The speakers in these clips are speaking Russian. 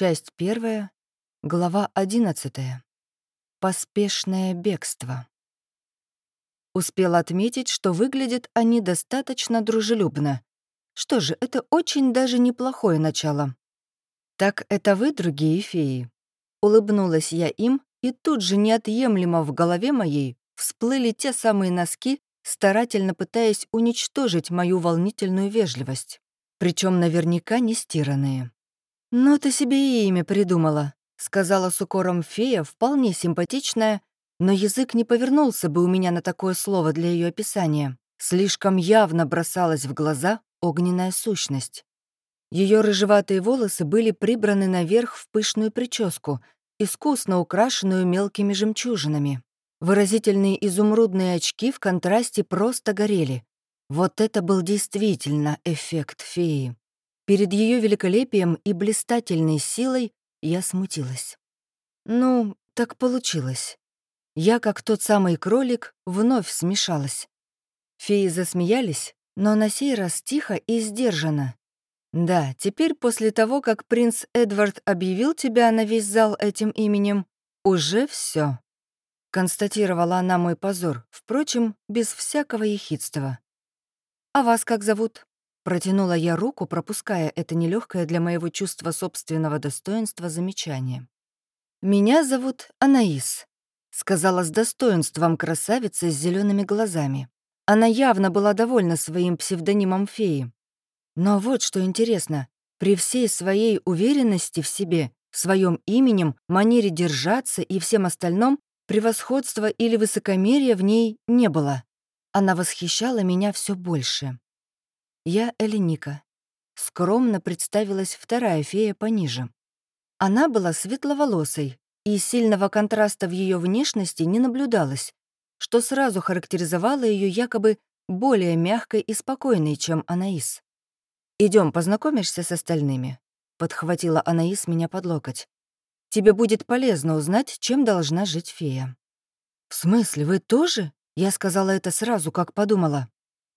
Часть первая, глава одиннадцатая. Поспешное бегство. Успела отметить, что выглядят они достаточно дружелюбно. Что же, это очень даже неплохое начало. «Так это вы, другие феи?» Улыбнулась я им, и тут же неотъемлемо в голове моей всплыли те самые носки, старательно пытаясь уничтожить мою волнительную вежливость. Причем наверняка не стиранные. «Ну ты себе и имя придумала», — сказала с укором фея, вполне симпатичная, но язык не повернулся бы у меня на такое слово для ее описания. Слишком явно бросалась в глаза огненная сущность. Ее рыжеватые волосы были прибраны наверх в пышную прическу, искусно украшенную мелкими жемчужинами. Выразительные изумрудные очки в контрасте просто горели. Вот это был действительно эффект феи. Перед ее великолепием и блистательной силой я смутилась. Ну, так получилось. Я, как тот самый кролик, вновь смешалась. Феи засмеялись, но на сей раз тихо и сдержанно. Да, теперь после того, как принц Эдвард объявил тебя на весь зал этим именем, уже все. Констатировала она мой позор, впрочем, без всякого ехидства. «А вас как зовут?» Протянула я руку, пропуская это нелегкое для моего чувства собственного достоинства замечание. «Меня зовут Анаис», — сказала с достоинством красавица с зелеными глазами. Она явно была довольна своим псевдонимом феи. Но вот что интересно, при всей своей уверенности в себе, в своем именем, манере держаться и всем остальном, превосходства или высокомерия в ней не было. Она восхищала меня все больше. Я Элиника. Скромно представилась вторая фея пониже. Она была светловолосой, и сильного контраста в ее внешности не наблюдалось, что сразу характеризовало ее якобы более мягкой и спокойной, чем Анаис. Идем, познакомишься с остальными», — подхватила Анаис меня под локоть. «Тебе будет полезно узнать, чем должна жить фея». «В смысле, вы тоже?» Я сказала это сразу, как подумала.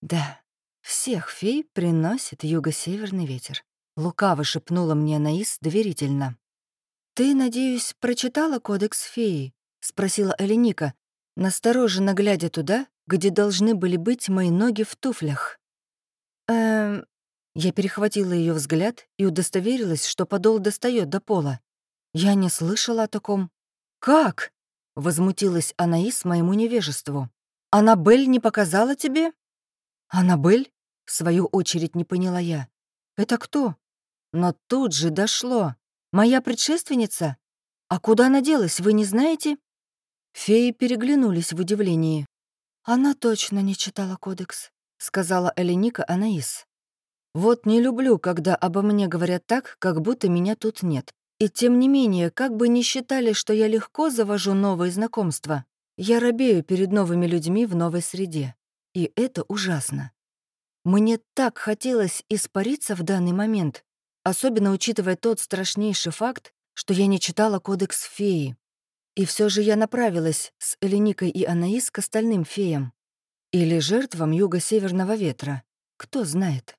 «Да, «Всех фей приносит юго-северный ветер», — лукаво шепнула мне Наис доверительно. «Ты, надеюсь, прочитала кодекс феи?» — спросила Эленика, настороженно глядя туда, где должны были быть мои ноги в туфлях. «Эм...» Я перехватила ее взгляд и удостоверилась, что подол достает до пола. Я не слышала о таком. «Как?» — возмутилась Анаис моему невежеству. «Аннабель не показала тебе?» «Аннабель?» — в свою очередь не поняла я. «Это кто?» Но тут же дошло. «Моя предшественница? А куда она делась, вы не знаете?» Феи переглянулись в удивлении. «Она точно не читала кодекс», — сказала Эленика Анаис. «Вот не люблю, когда обо мне говорят так, как будто меня тут нет. И тем не менее, как бы ни считали, что я легко завожу новые знакомства, я робею перед новыми людьми в новой среде. И это ужасно. Мне так хотелось испариться в данный момент, особенно учитывая тот страшнейший факт, что я не читала кодекс феи. И все же я направилась с Эленикой и Анаис к остальным феям. Или жертвам юго-северного ветра. Кто знает.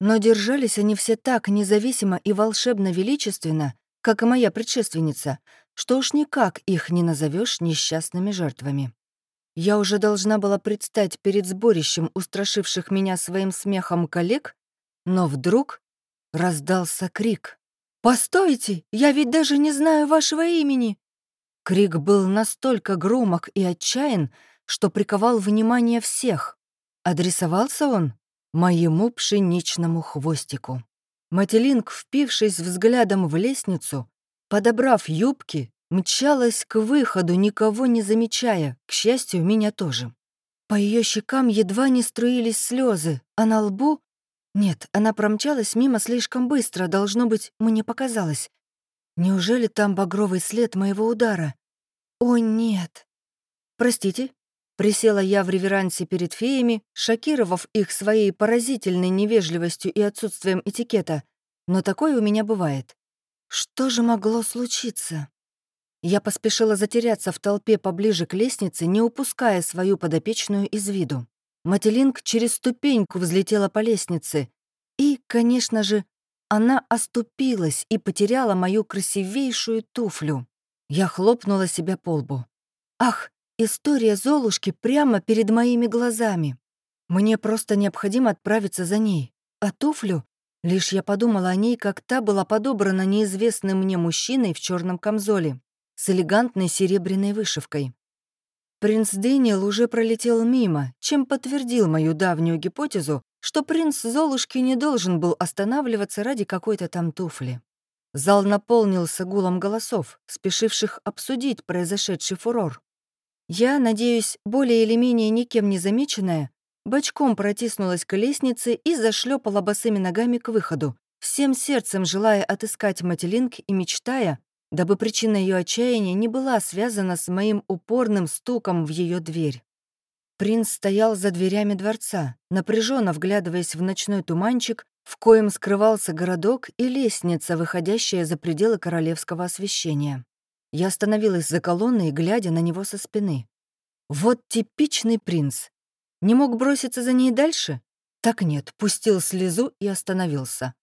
Но держались они все так независимо и волшебно величественно, как и моя предшественница, что уж никак их не назовешь несчастными жертвами. Я уже должна была предстать перед сборищем устрашивших меня своим смехом коллег, но вдруг раздался крик. «Постойте! Я ведь даже не знаю вашего имени!» Крик был настолько громок и отчаян, что приковал внимание всех. Адресовался он моему пшеничному хвостику. Мателинг, впившись взглядом в лестницу, подобрав юбки, Мчалась к выходу, никого не замечая, к счастью, меня тоже. По ее щекам едва не струились слезы, а на лбу... Нет, она промчалась мимо слишком быстро, должно быть, мне показалось. Неужели там багровый след моего удара? О, нет. Простите, Присела я в реверансе перед феями, шокировав их своей поразительной невежливостью и отсутствием этикета. Но такое у меня бывает. Что же могло случиться? Я поспешила затеряться в толпе поближе к лестнице, не упуская свою подопечную из виду. Мателинг через ступеньку взлетела по лестнице. И, конечно же, она оступилась и потеряла мою красивейшую туфлю. Я хлопнула себя по лбу. Ах, история Золушки прямо перед моими глазами. Мне просто необходимо отправиться за ней. А туфлю? Лишь я подумала о ней, как та была подобрана неизвестным мне мужчиной в черном камзоле с элегантной серебряной вышивкой. Принц Дэниел уже пролетел мимо, чем подтвердил мою давнюю гипотезу, что принц Золушки не должен был останавливаться ради какой-то там туфли. Зал наполнился гулом голосов, спешивших обсудить произошедший фурор. Я, надеюсь, более или менее никем не замеченная, бочком протиснулась к лестнице и зашлепала босыми ногами к выходу, всем сердцем желая отыскать Мателинг и мечтая, дабы причина ее отчаяния не была связана с моим упорным стуком в ее дверь. Принц стоял за дверями дворца, напряженно вглядываясь в ночной туманчик, в коем скрывался городок и лестница, выходящая за пределы королевского освещения. Я остановилась за колонной, глядя на него со спины. Вот типичный принц. Не мог броситься за ней дальше? Так нет, пустил слезу и остановился.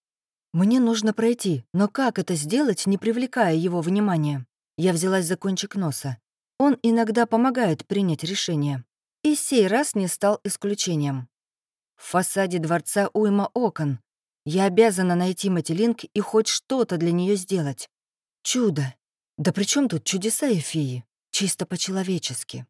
Мне нужно пройти, но как это сделать, не привлекая его внимания? Я взялась за кончик носа. Он иногда помогает принять решение. И сей раз не стал исключением. В фасаде дворца уйма окон. Я обязана найти Мателинг и хоть что-то для нее сделать. Чудо. Да при чем тут чудеса и феи? Чисто по-человечески.